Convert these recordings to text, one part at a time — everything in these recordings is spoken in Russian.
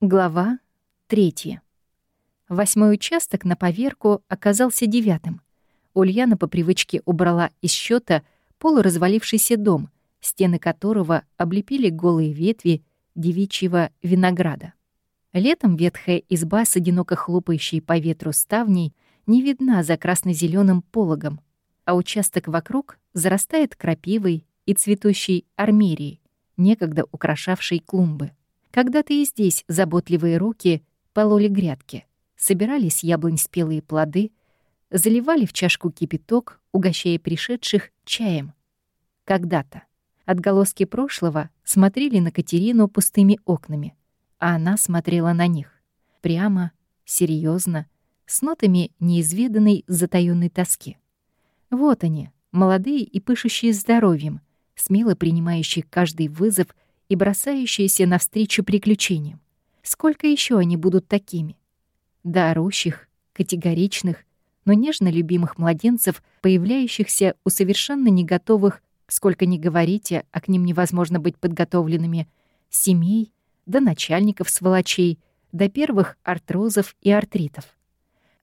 Глава третья. Восьмой участок на поверку оказался девятым. Ульяна по привычке убрала из счета полуразвалившийся дом, стены которого облепили голые ветви девичьего винограда. Летом ветхая изба с одиноко хлопающей по ветру ставней не видна за красно зеленым пологом, а участок вокруг зарастает крапивой и цветущей армерией, некогда украшавшей клумбы. Когда-то и здесь заботливые руки пололи грядки, собирали с яблонь спелые плоды, заливали в чашку кипяток, угощая пришедших чаем. Когда-то. Отголоски прошлого смотрели на Катерину пустыми окнами, а она смотрела на них. Прямо, серьезно, с нотами неизведанной затаённой тоски. Вот они, молодые и пышущие здоровьем, смело принимающие каждый вызов — и бросающиеся навстречу приключениям. Сколько еще они будут такими? Да, орущих, категоричных, но нежно любимых младенцев, появляющихся у совершенно не готовых, сколько ни говорите, а к ним невозможно быть подготовленными, семей, до начальников сволочей, до первых артрозов и артритов.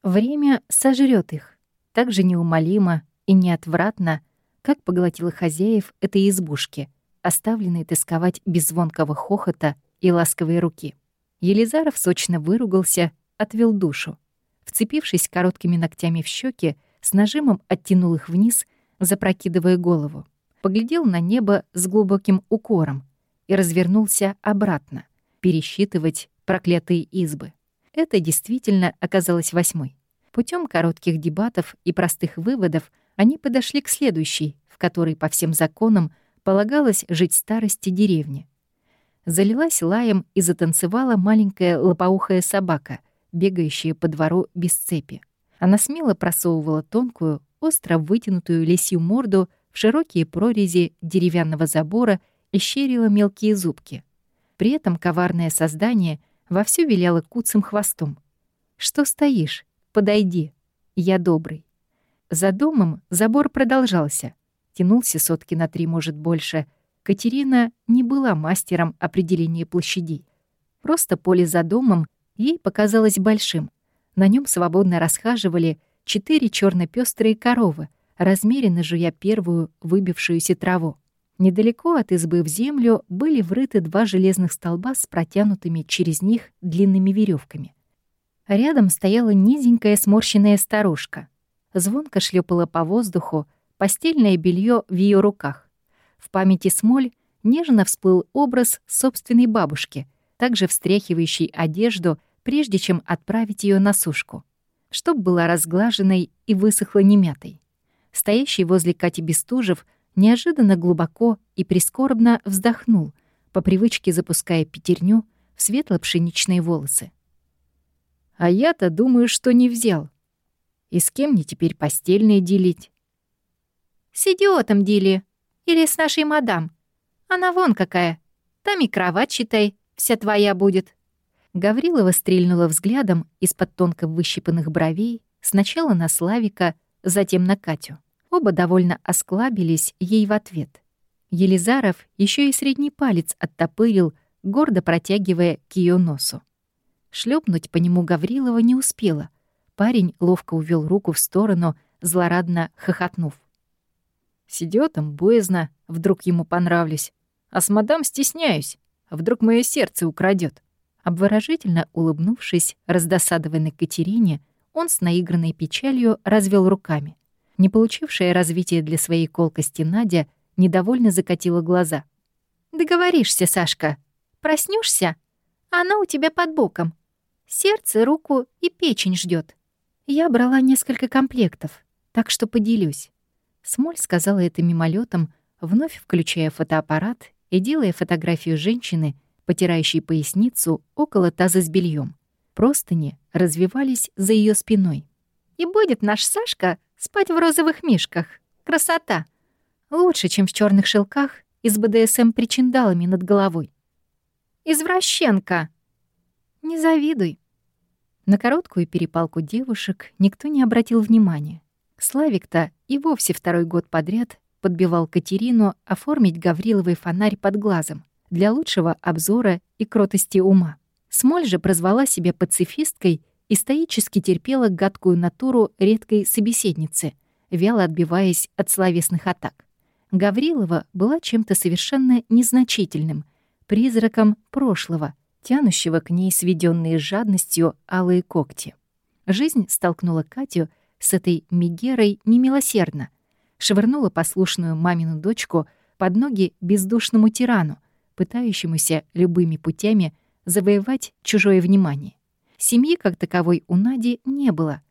Время сожрет их, так же неумолимо и неотвратно, как поглотила хозяев этой избушки — оставленный тосковать без звонкого хохота и ласковой руки. Елизаров сочно выругался, отвел душу. Вцепившись короткими ногтями в щеки, с нажимом оттянул их вниз, запрокидывая голову. Поглядел на небо с глубоким укором и развернулся обратно, пересчитывать проклятые избы. Это действительно оказалось восьмой. Путем коротких дебатов и простых выводов они подошли к следующей, в которой по всем законам полагалось жить старости деревни. Залилась лаем и затанцевала маленькая лопоухая собака, бегающая по двору без цепи. Она смело просовывала тонкую, остро вытянутую лисью морду в широкие прорези деревянного забора и щерила мелкие зубки. При этом коварное создание вовсю виляло куцым хвостом. «Что стоишь? Подойди. Я добрый». За домом забор продолжался — тянулся сотки на три, может, больше, Катерина не была мастером определения площадей. Просто поле за домом ей показалось большим. На нем свободно расхаживали четыре черно пестрые коровы, размеренно жуя первую выбившуюся траву. Недалеко от избы в землю были врыты два железных столба с протянутыми через них длинными веревками. Рядом стояла низенькая сморщенная старушка. Звонко шлепала по воздуху, постельное белье в ее руках. В памяти Смоль нежно всплыл образ собственной бабушки, также встряхивающей одежду, прежде чем отправить ее на сушку, чтоб была разглаженной и высохла немятой. Стоящий возле Кати Бестужев неожиданно глубоко и прискорбно вздохнул, по привычке запуская пятерню в светло-пшеничные волосы. «А я-то думаю, что не взял. И с кем мне теперь постельное делить?» С идиотом Дили. Или с нашей мадам. Она вон какая. Там и кровать, считай, вся твоя будет». Гаврилова стрельнула взглядом из-под тонко выщипанных бровей сначала на Славика, затем на Катю. Оба довольно осклабились ей в ответ. Елизаров еще и средний палец оттопырил, гордо протягивая к ее носу. Шлепнуть по нему Гаврилова не успела. Парень ловко увел руку в сторону, злорадно хохотнув. С идиотом боязно, вдруг ему понравлюсь. А с мадам стесняюсь, вдруг мое сердце украдет. Обворожительно улыбнувшись раздосадованной Катерине, он с наигранной печалью развел руками. Не получившая развития для своей колкости Надя недовольно закатила глаза. «Договоришься, Сашка. Проснешься, она у тебя под боком. Сердце, руку и печень ждет. Я брала несколько комплектов, так что поделюсь. Смоль сказала это мимолетом, вновь включая фотоаппарат и делая фотографию женщины, потирающей поясницу около таза с бельем. Простыни развивались за ее спиной. «И будет наш Сашка спать в розовых мишках. Красота! Лучше, чем в черных шелках и с БДСМ-причиндалами над головой. Извращенка! Не завидуй!» На короткую перепалку девушек никто не обратил внимания. Славик-то и вовсе второй год подряд подбивал Катерину оформить Гавриловый фонарь под глазом для лучшего обзора и кротости ума. Смоль же прозвала себя пацифисткой и стоически терпела гадкую натуру редкой собеседницы, вяло отбиваясь от словесных атак. Гаврилова была чем-то совершенно незначительным, призраком прошлого, тянущего к ней сведенные жадностью алые когти. Жизнь столкнула Катю с этой Мегерой немилосердно, швырнула послушную мамину дочку под ноги бездушному тирану, пытающемуся любыми путями завоевать чужое внимание. Семьи как таковой у Нади не было.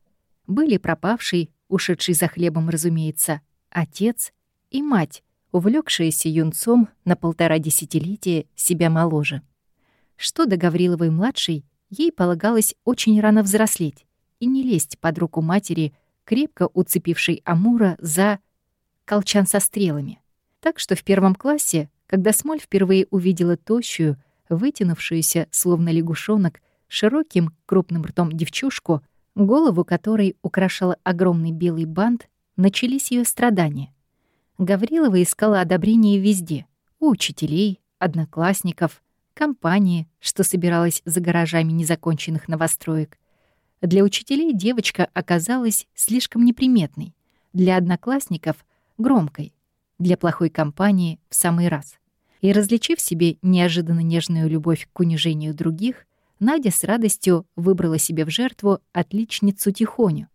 Были пропавший, ушедший за хлебом, разумеется, отец и мать, увлекшиеся юнцом на полтора десятилетия себя моложе. Что до Гавриловой-младшей, ей полагалось очень рано взрослеть и не лезть под руку матери, крепко уцепившей Амура за колчан со стрелами. Так что в первом классе, когда Смоль впервые увидела тощую, вытянувшуюся, словно лягушонок, широким крупным ртом девчушку, голову которой украшал огромный белый бант, начались ее страдания. Гаврилова искала одобрение везде — у учителей, одноклассников, компании, что собиралась за гаражами незаконченных новостроек. Для учителей девочка оказалась слишком неприметной, для одноклассников — громкой, для плохой компании — в самый раз. И различив себе неожиданно нежную любовь к унижению других, Надя с радостью выбрала себе в жертву отличницу Тихоню.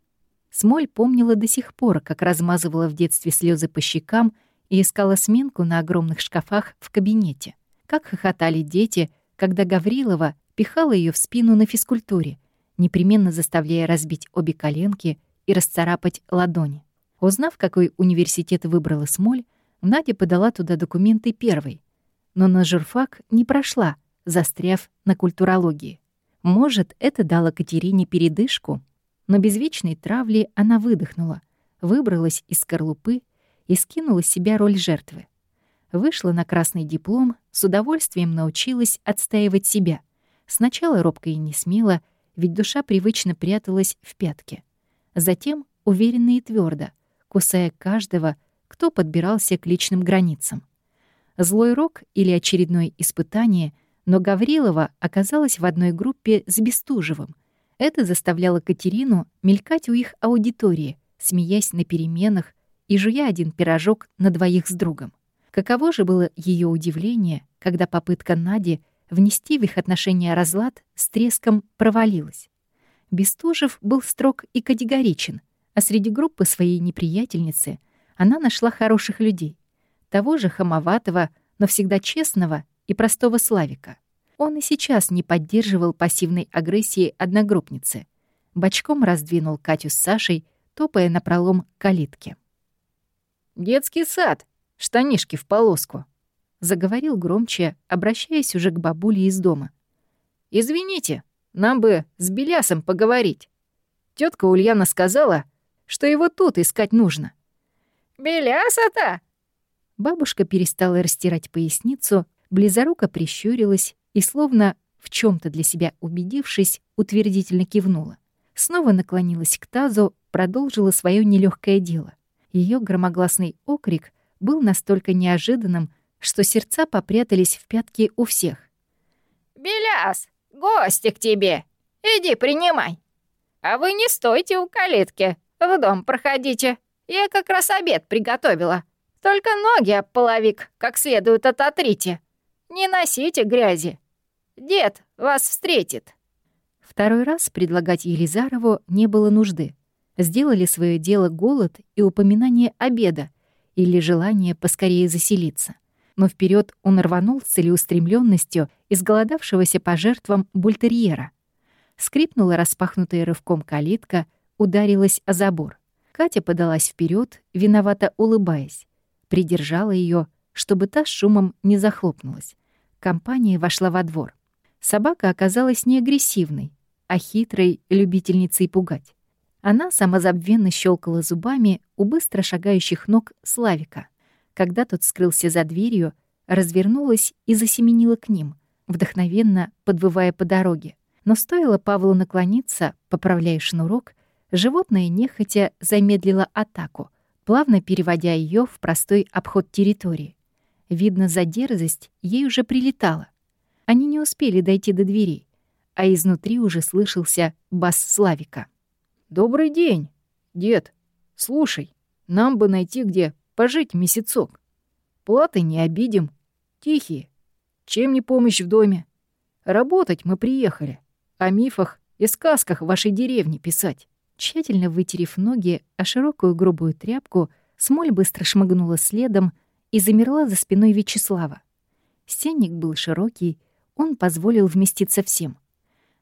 Смоль помнила до сих пор, как размазывала в детстве слезы по щекам и искала сменку на огромных шкафах в кабинете. Как хохотали дети, когда Гаврилова пихала ее в спину на физкультуре, непременно заставляя разбить обе коленки и расцарапать ладони. Узнав, какой университет выбрала Смоль, Надя подала туда документы первой, но на журфак не прошла — застряв на культурологии. Может, это дало Катерине передышку, но без вечной травли она выдохнула, выбралась из скорлупы и скинула с себя роль жертвы. Вышла на красный диплом, с удовольствием научилась отстаивать себя. Сначала робко и не смело, ведь душа привычно пряталась в пятке. Затем уверенно и твердо, кусая каждого, кто подбирался к личным границам. Злой рок или очередное испытание — но Гаврилова оказалась в одной группе с Бестужевым. Это заставляло Катерину мелькать у их аудитории, смеясь на переменах и жуя один пирожок на двоих с другом. Каково же было ее удивление, когда попытка Нади внести в их отношения разлад с треском провалилась. Бестужев был строг и категоричен, а среди группы своей неприятельницы она нашла хороших людей. Того же хамоватого, но всегда честного и простого Славика. Он и сейчас не поддерживал пассивной агрессии одногруппницы. Бочком раздвинул Катю с Сашей, топая на пролом калитки. «Детский сад! Штанишки в полоску!» Заговорил громче, обращаясь уже к бабуле из дома. «Извините, нам бы с Белясом поговорить. Тетка Ульяна сказала, что его тут искать нужно». «Беляса-то?» Бабушка перестала растирать поясницу близоруко прищурилась и, словно в чем то для себя убедившись, утвердительно кивнула. Снова наклонилась к тазу, продолжила свое нелегкое дело. Ее громогласный окрик был настолько неожиданным, что сердца попрятались в пятки у всех. «Беляс, гости к тебе! Иди принимай! А вы не стойте у калитки, в дом проходите. Я как раз обед приготовила. Только ноги об половик как следует ототрите. Не носите грязи. Дед вас встретит». Второй раз предлагать Елизарову не было нужды. Сделали свое дело голод и упоминание обеда или желание поскорее заселиться. Но вперед он рванул с целеустремленностью изголодавшегося по жертвам бультерьера. Скрипнула распахнутая рывком калитка, ударилась о забор. Катя подалась вперед, виновато улыбаясь. Придержала ее, чтобы та с шумом не захлопнулась. Компания вошла во двор. Собака оказалась не агрессивной, а хитрой любительницей пугать. Она самозабвенно щелкала зубами у быстро шагающих ног Славика. Когда тот скрылся за дверью, развернулась и засеменила к ним, вдохновенно подвывая по дороге. Но стоило Павлу наклониться, поправляя шнурок, животное нехотя замедлило атаку, плавно переводя ее в простой обход территории. Видно, за дерзость ей уже прилетало. Они не успели дойти до дверей. а изнутри уже слышался бас Славика. «Добрый день, дед. Слушай, нам бы найти где пожить месяцок. Платы не обидим, тихие. Чем не помощь в доме? Работать мы приехали, о мифах и сказках вашей деревни писать». Тщательно вытерев ноги о широкую грубую тряпку, Смоль быстро шмыгнула следом и замерла за спиной Вячеслава. Стенник был широкий, он позволил вместиться всем.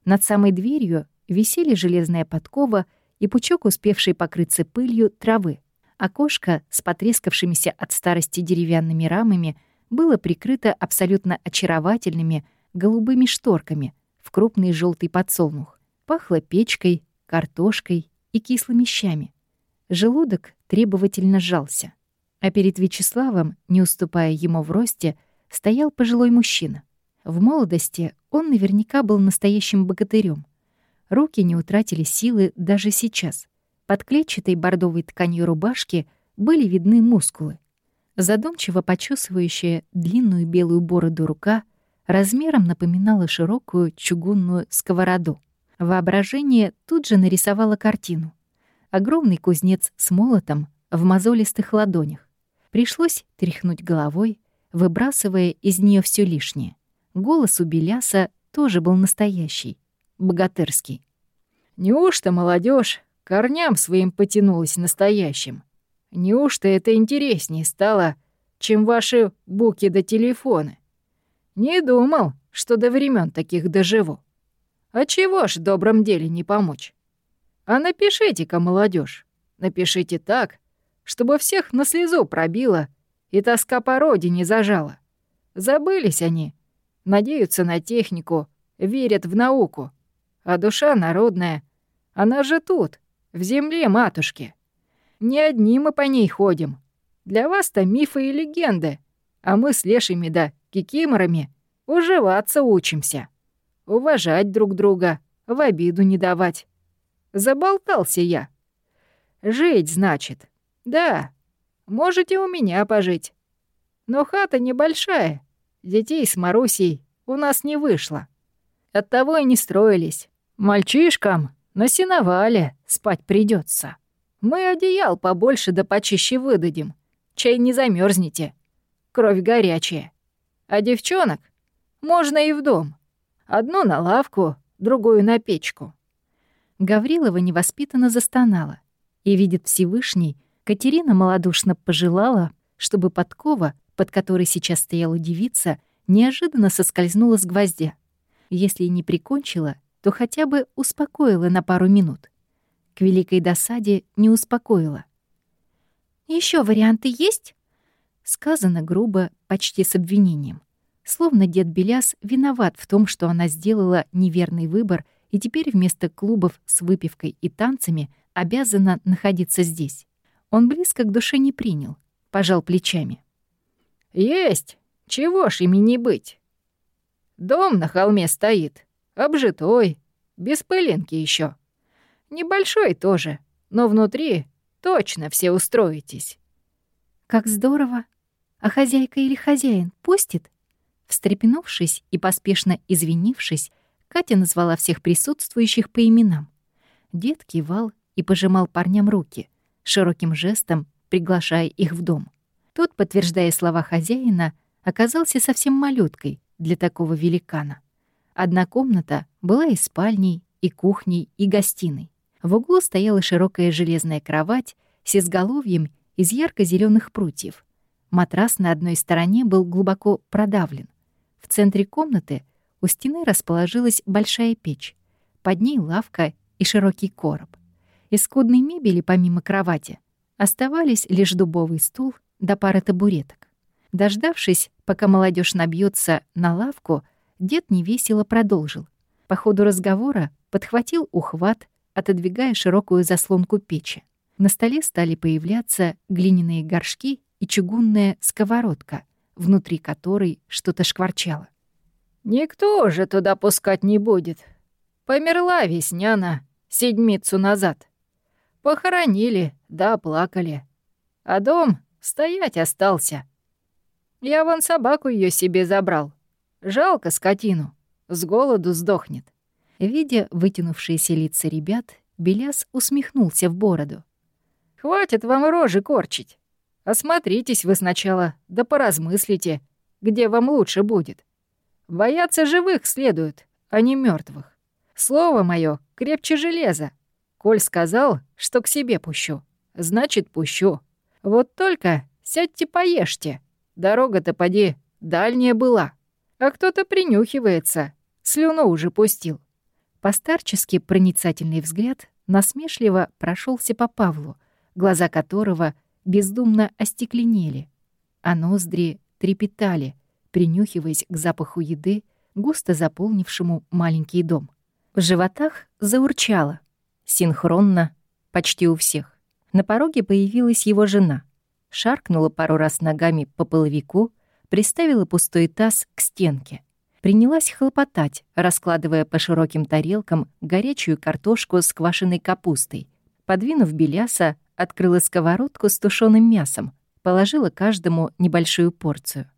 Над самой дверью висели железная подкова и пучок, успевший покрыться пылью, травы. Окошко с потрескавшимися от старости деревянными рамами было прикрыто абсолютно очаровательными голубыми шторками в крупный желтый подсолнух. Пахло печкой, картошкой и кислыми щами. Желудок требовательно сжался. А перед Вячеславом, не уступая ему в росте, стоял пожилой мужчина. В молодости он наверняка был настоящим богатырем. Руки не утратили силы даже сейчас. Под клетчатой бордовой тканью рубашки были видны мускулы. Задумчиво почесывающая длинную белую бороду рука размером напоминала широкую чугунную сковороду. Воображение тут же нарисовало картину. Огромный кузнец с молотом в мозолистых ладонях. Пришлось тряхнуть головой, выбрасывая из нее все лишнее. Голос у Беляса тоже был настоящий, богатырский. «Неужто молодежь корням своим потянулась настоящим? Неужто это интереснее стало, чем ваши буки до телефоны? Не думал, что до времен таких доживу. А чего ж в добром деле не помочь? А напишите-ка, молодежь, напишите так, чтобы всех на слезу пробило и тоска по родине зажала. Забылись они, надеются на технику, верят в науку. А душа народная, она же тут, в земле матушки. Не одни мы по ней ходим. Для вас-то мифы и легенды, а мы с лешими да кикиморами уживаться учимся. Уважать друг друга, в обиду не давать. Заболтался я. Жить, значит. Да, можете у меня пожить. Но хата небольшая, детей с Марусей у нас не вышло. Оттого и не строились. Мальчишкам на сеновале спать придется. Мы одеял побольше да почище выдадим. Чай не замерзнете. Кровь горячая. А девчонок можно и в дом. Одну на лавку, другую на печку. Гаврилова невоспитанно застонала. И видит Всевышний, Катерина малодушно пожелала, чтобы подкова, под которой сейчас стояла девица, неожиданно соскользнула с гвоздя. Если и не прикончила, то хотя бы успокоила на пару минут. К великой досаде не успокоила. Еще варианты есть?» Сказано грубо, почти с обвинением. Словно дед Беляс виноват в том, что она сделала неверный выбор и теперь вместо клубов с выпивкой и танцами обязана находиться здесь. Он близко к душе не принял, пожал плечами. «Есть! Чего ж ими не быть? Дом на холме стоит, обжитой, без пылинки еще. Небольшой тоже, но внутри точно все устроитесь». «Как здорово! А хозяйка или хозяин пустит?» Встрепенувшись и поспешно извинившись, Катя назвала всех присутствующих по именам. Дед кивал и пожимал парням руки, широким жестом приглашая их в дом. Тот, подтверждая слова хозяина, оказался совсем малюткой для такого великана. Одна комната была и спальней, и кухней, и гостиной. В углу стояла широкая железная кровать с изголовьем из ярко зеленых прутьев. Матрас на одной стороне был глубоко продавлен. В центре комнаты у стены расположилась большая печь, под ней лавка и широкий короб. Из скудной мебели, помимо кровати, оставались лишь дубовый стул да пара табуреток. Дождавшись, пока молодежь набьется на лавку, дед невесело продолжил. По ходу разговора подхватил ухват, отодвигая широкую заслонку печи. На столе стали появляться глиняные горшки и чугунная сковородка, внутри которой что-то шкварчало. «Никто же туда пускать не будет. Померла Весняна седмицу назад. Похоронили, да плакали. А дом стоять остался. Я вон собаку ее себе забрал. Жалко скотину, с голоду сдохнет. Видя вытянувшиеся лица ребят, Беляс усмехнулся в бороду. «Хватит вам рожи корчить. Осмотритесь вы сначала, да поразмыслите, где вам лучше будет. Бояться живых следует, а не мертвых. Слово мое крепче железа. Коль сказал, что к себе пущу, значит, пущу. Вот только сядьте поешьте. Дорога-то поди дальняя была. А кто-то принюхивается, слюну уже пустил. Постарчески проницательный взгляд насмешливо прошелся по Павлу, глаза которого бездумно остекленели, а ноздри трепетали, принюхиваясь к запаху еды, густо заполнившему маленький дом. В животах заурчало. Синхронно, почти у всех. На пороге появилась его жена. Шаркнула пару раз ногами по половику, приставила пустой таз к стенке. Принялась хлопотать, раскладывая по широким тарелкам горячую картошку с квашеной капустой. Подвинув беляса, открыла сковородку с тушеным мясом, положила каждому небольшую порцию.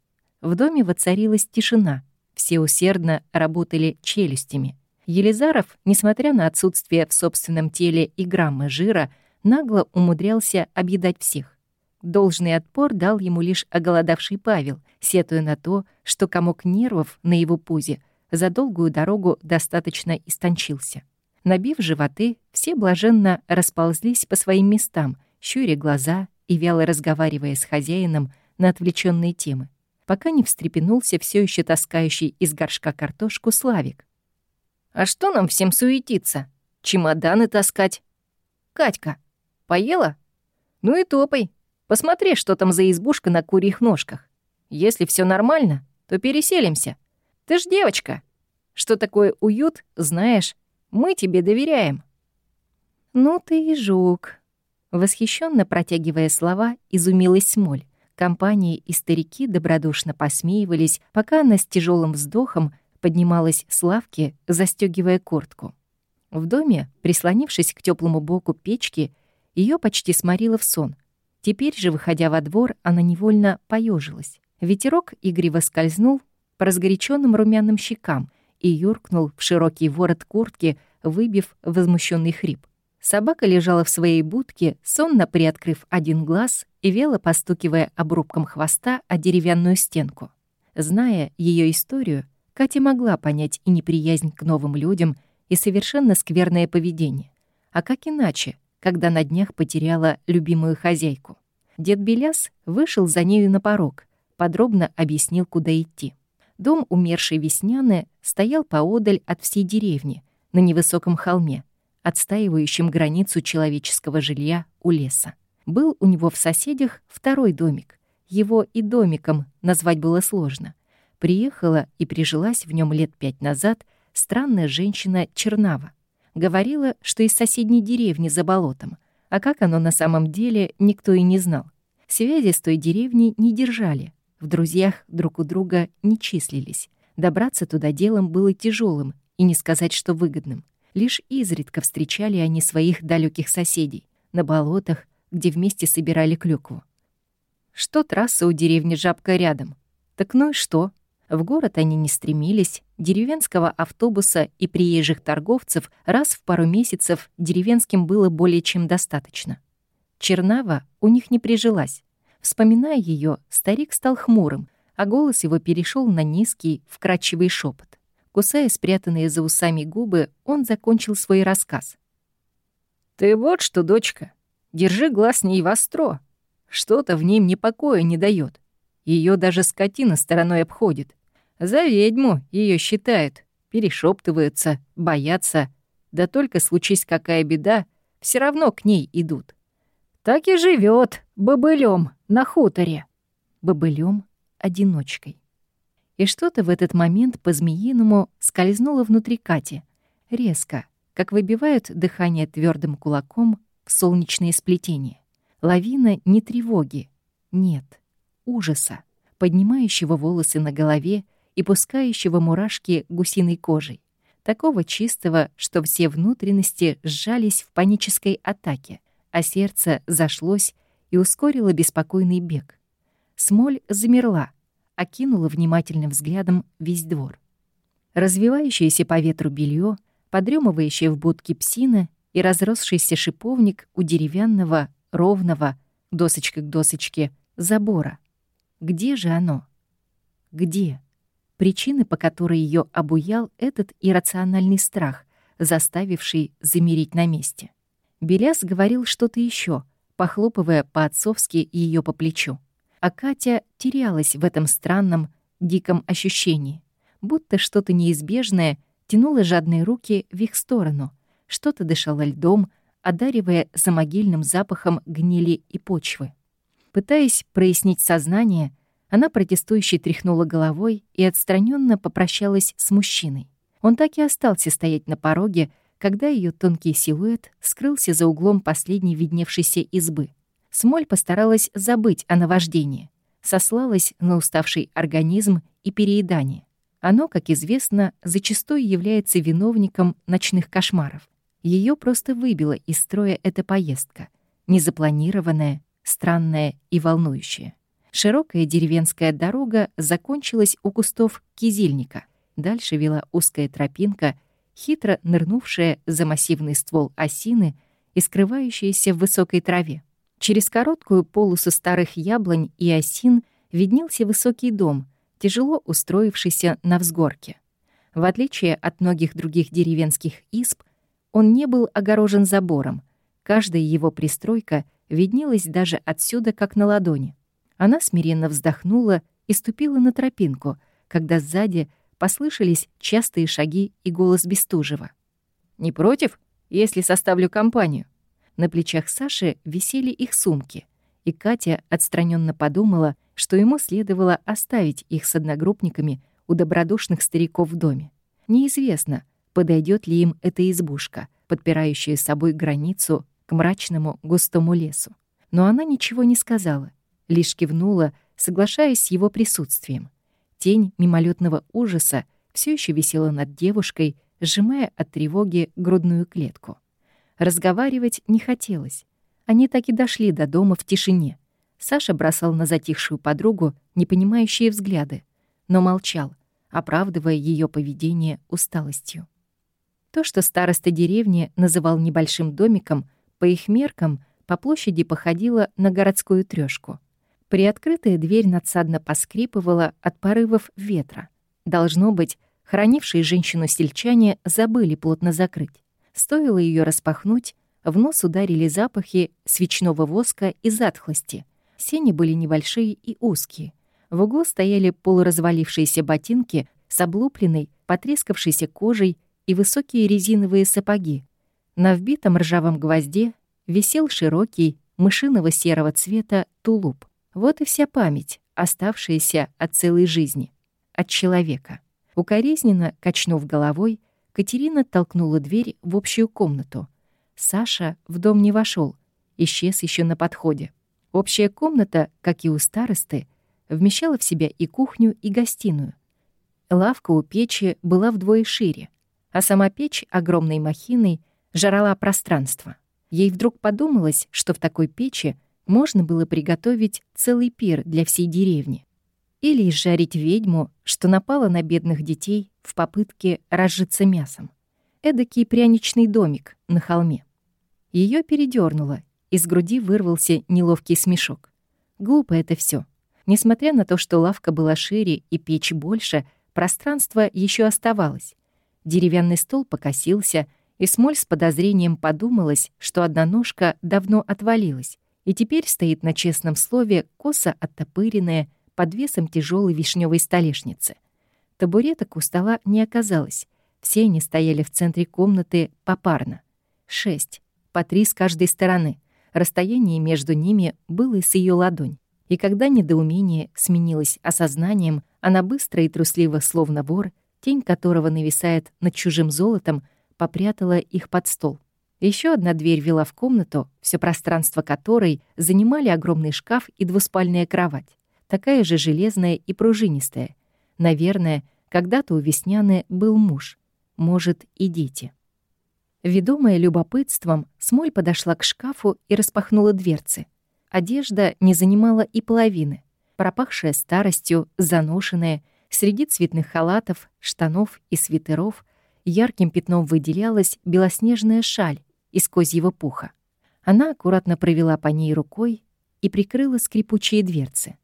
В доме воцарилась тишина. Все усердно работали челюстями. Елизаров, несмотря на отсутствие в собственном теле и граммы жира, нагло умудрялся объедать всех. Должный отпор дал ему лишь оголодавший Павел, сетуя на то, что комок нервов на его пузе за долгую дорогу достаточно истончился. Набив животы, все блаженно расползлись по своим местам, щуря глаза и вяло разговаривая с хозяином на отвлеченные темы, пока не встрепенулся все еще таскающий из горшка картошку Славик. А что нам всем суетиться? Чемоданы таскать? Катька, поела? Ну и топай. Посмотри, что там за избушка на курьих ножках. Если все нормально, то переселимся. Ты ж девочка. Что такое уют, знаешь. Мы тебе доверяем. Ну ты и жук. Восхищенно протягивая слова, изумилась Смоль. Компании и старики добродушно посмеивались, пока она с тяжелым вздохом поднималась с лавки, застегивая куртку. В доме, прислонившись к теплому боку печки, ее почти сморило в сон. Теперь же, выходя во двор, она невольно поежилась. Ветерок игриво скользнул по разгоряченным румяным щекам и юркнул в широкий ворот куртки, выбив возмущенный хрип. Собака лежала в своей будке, сонно приоткрыв один глаз и вело постукивая обрубком хвоста о деревянную стенку. Зная ее историю, Катя могла понять и неприязнь к новым людям, и совершенно скверное поведение. А как иначе, когда на днях потеряла любимую хозяйку? Дед Беляс вышел за нею на порог, подробно объяснил, куда идти. Дом умершей Весняны стоял поодаль от всей деревни, на невысоком холме, отстаивающем границу человеческого жилья у леса. Был у него в соседях второй домик. Его и домиком назвать было сложно приехала и прижилась в нем лет пять назад странная женщина Чернава. Говорила, что из соседней деревни за болотом, а как оно на самом деле, никто и не знал. Связи с той деревней не держали, в друзьях друг у друга не числились. Добраться туда делом было тяжелым и не сказать, что выгодным. Лишь изредка встречали они своих далеких соседей на болотах, где вместе собирали клюкву. Что трасса у деревни Жабка рядом? Так ну и что? В город они не стремились, деревенского автобуса и приезжих торговцев раз в пару месяцев деревенским было более чем достаточно. Чернава у них не прижилась. Вспоминая ее, старик стал хмурым, а голос его перешел на низкий, вкрадчивый шепот. Кусая спрятанные за усами губы, он закончил свой рассказ. «Ты вот что, дочка, держи глаз не востро. Что-то в ней мне покоя не дает. Ее даже скотина стороной обходит. За ведьму ее считают, перешептываются, боятся. Да только случись какая беда, все равно к ней идут. Так и живет бобылем на хуторе. Бобылем одиночкой. И что-то в этот момент по-змеиному скользнуло внутри Кати. Резко, как выбивают дыхание твердым кулаком в солнечное сплетение. Лавина не тревоги, нет, ужаса, поднимающего волосы на голове и пускающего мурашки гусиной кожей. Такого чистого, что все внутренности сжались в панической атаке, а сердце зашлось и ускорило беспокойный бег. Смоль замерла, окинула внимательным взглядом весь двор. Развивающееся по ветру белье, Подрёмывающая в будке псина и разросшийся шиповник у деревянного, ровного, досочка к досочке, забора. Где же оно? Где? Причины, по которой ее обуял этот иррациональный страх, заставивший замереть на месте. Беляс говорил что-то еще, похлопывая по-отцовски ее по плечу. А Катя терялась в этом странном, диком ощущении, будто что-то неизбежное тянуло жадные руки в их сторону, что-то дышало льдом, одаривая замогильным запахом гнили и почвы. Пытаясь прояснить сознание, она протестующе тряхнула головой и отстраненно попрощалась с мужчиной. Он так и остался стоять на пороге, когда ее тонкий силуэт скрылся за углом последней видневшейся избы. Смоль постаралась забыть о наваждении, сослалась на уставший организм и переедание. Оно, как известно, зачастую является виновником ночных кошмаров. Ее просто выбила из строя эта поездка, незапланированная, странная и волнующая. Широкая деревенская дорога закончилась у кустов кизильника. Дальше вела узкая тропинка, хитро нырнувшая за массивный ствол осины и скрывающаяся в высокой траве. Через короткую полосу старых яблонь и осин виднелся высокий дом, тяжело устроившийся на взгорке. В отличие от многих других деревенских исп, он не был огорожен забором. Каждая его пристройка виднелась даже отсюда, как на ладони. Она смиренно вздохнула и ступила на тропинку, когда сзади послышались частые шаги и голос Бестужева. «Не против, если составлю компанию?» На плечах Саши висели их сумки, и Катя отстраненно подумала, что ему следовало оставить их с одногруппниками у добродушных стариков в доме. Неизвестно, подойдет ли им эта избушка, подпирающая собой границу к мрачному густому лесу. Но она ничего не сказала, лишь кивнула, соглашаясь с его присутствием. Тень мимолетного ужаса все еще висела над девушкой, сжимая от тревоги грудную клетку. Разговаривать не хотелось. Они так и дошли до дома в тишине. Саша бросал на затихшую подругу непонимающие взгляды, но молчал, оправдывая ее поведение усталостью. То, что староста деревни называл небольшим домиком, по их меркам по площади походило на городскую трёшку. Приоткрытая дверь надсадно поскрипывала от порывов ветра. Должно быть, хранившие женщину сельчане забыли плотно закрыть. Стоило ее распахнуть, в нос ударили запахи свечного воска и затхлости. Сени были небольшие и узкие. В углу стояли полуразвалившиеся ботинки с облупленной, потрескавшейся кожей и высокие резиновые сапоги. На вбитом ржавом гвозде висел широкий, мышиного серого цвета тулуп. Вот и вся память, оставшаяся от целой жизни, от человека. Укоризненно, качнув головой, Катерина толкнула дверь в общую комнату. Саша в дом не вошел, исчез еще на подходе. Общая комната, как и у старосты, вмещала в себя и кухню, и гостиную. Лавка у печи была вдвое шире, а сама печь огромной махиной жрала пространство. Ей вдруг подумалось, что в такой печи можно было приготовить целый пир для всей деревни. Или изжарить ведьму, что напала на бедных детей в попытке разжиться мясом. Эдакий пряничный домик на холме. Ее передернуло, из груди вырвался неловкий смешок. Глупо это все. Несмотря на то, что лавка была шире и печь больше, пространство еще оставалось. Деревянный стол покосился, и Смоль с подозрением подумалась, что одна ножка давно отвалилась, и теперь стоит на честном слове косо оттопыренная под весом тяжелой вишневой столешницы. Табуреток у стола не оказалось. Все они стояли в центре комнаты попарно. Шесть, по три с каждой стороны. Расстояние между ними было с ее ладонь. И когда недоумение сменилось осознанием, она быстро и трусливо, словно вор, тень которого нависает над чужим золотом, попрятала их под стол. Еще одна дверь вела в комнату, все пространство которой занимали огромный шкаф и двуспальная кровать, такая же железная и пружинистая. Наверное, когда-то у Весняны был муж, может, и дети. Ведомая любопытством, Смоль подошла к шкафу и распахнула дверцы. Одежда не занимала и половины. Пропахшая старостью, заношенная, среди цветных халатов, штанов и свитеров ярким пятном выделялась белоснежная шаль из козьего пуха. Она аккуратно провела по ней рукой и прикрыла скрипучие дверцы.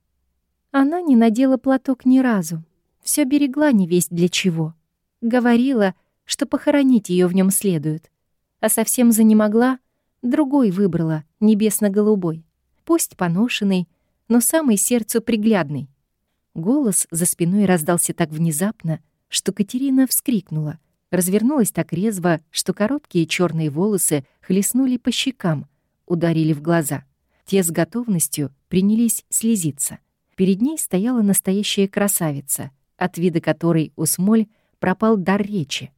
Она не надела платок ни разу, все берегла не весть для чего. Говорила, что похоронить ее в нем следует, а совсем занемогла, другой выбрала, небесно-голубой, пусть поношенный, но самый сердцу приглядный. Голос за спиной раздался так внезапно, что Катерина вскрикнула, развернулась так резво, что короткие черные волосы хлестнули по щекам, ударили в глаза. Те с готовностью принялись слезиться. Перед ней стояла настоящая красавица, от вида которой у Смоль пропал дар речи.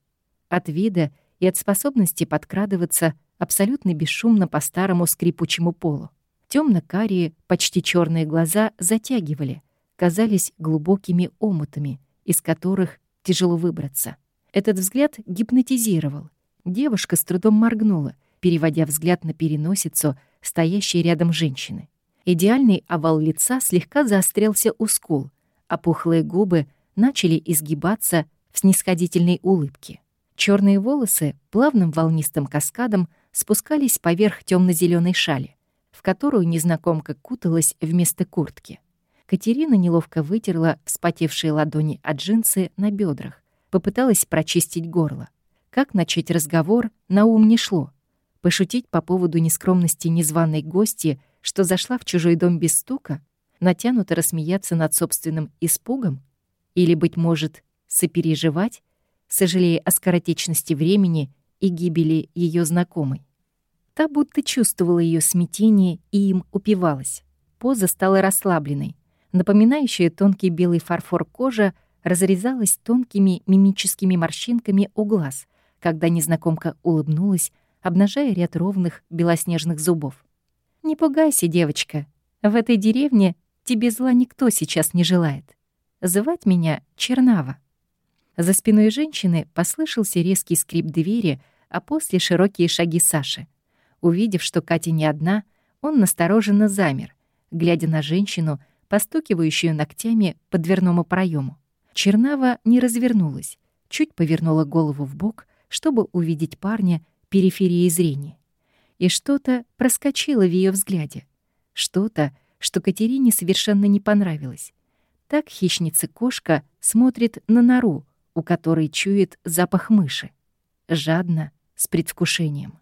От вида и от способности подкрадываться абсолютно бесшумно по старому скрипучему полу. Темно-карие, почти черные глаза затягивали, казались глубокими омутами, из которых тяжело выбраться. Этот взгляд гипнотизировал. Девушка с трудом моргнула, переводя взгляд на переносицу стоящей рядом женщины. Идеальный овал лица слегка заострился у скул, а пухлые губы начали изгибаться в снисходительной улыбке. Черные волосы плавным волнистым каскадом спускались поверх темно зеленой шали, в которую незнакомка куталась вместо куртки. Катерина неловко вытерла вспотевшие ладони от джинсы на бедрах, попыталась прочистить горло. Как начать разговор, на ум не шло. Пошутить по поводу нескромности незваной гости, что зашла в чужой дом без стука, натянуто рассмеяться над собственным испугом или, быть может, сопереживать, сожалея о скоротечности времени и гибели ее знакомой. Та будто чувствовала ее смятение и им упивалась. Поза стала расслабленной. Напоминающая тонкий белый фарфор кожа разрезалась тонкими мимическими морщинками у глаз, когда незнакомка улыбнулась, обнажая ряд ровных белоснежных зубов. «Не пугайся, девочка. В этой деревне тебе зла никто сейчас не желает. Звать меня Чернава». За спиной женщины послышался резкий скрип двери, а после широкие шаги Саши. Увидев, что Катя не одна, он настороженно замер, глядя на женщину, постукивающую ногтями по дверному проему. Чернава не развернулась, чуть повернула голову в бок, чтобы увидеть парня периферии зрения. И что-то проскочило в ее взгляде. Что-то, что Катерине совершенно не понравилось. Так хищница-кошка смотрит на нору, у которой чует запах мыши. Жадно, с предвкушением.